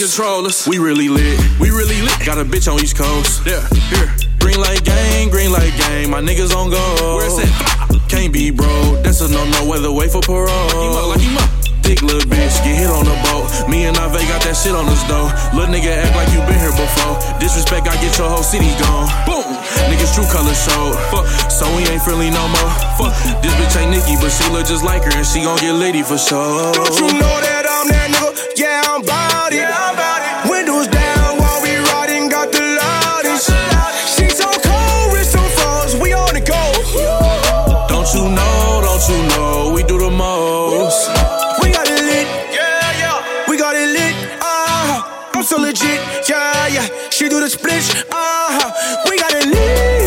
controllers. We really lit. We really lit. Got a bitch on East Coast. Yeah, here. Green light gang, green light gang. My niggas on go. Where's it? Can't be bro. That's a no no. Whether wait for parole. Lock him up, lock him up. Thick little bitch, get hit on the boat. Me and Ave got that shit on us though. Little nigga act like you been here before. Disrespect, I get your whole city gone. Boom. Niggas true colors showed. Fuck, so we ain't friendly no more. Fuck, this bitch ain't Nikki, but she look just like her and she gon' get litty for sure. Don't you know that splish, uh huh. We gotta leave.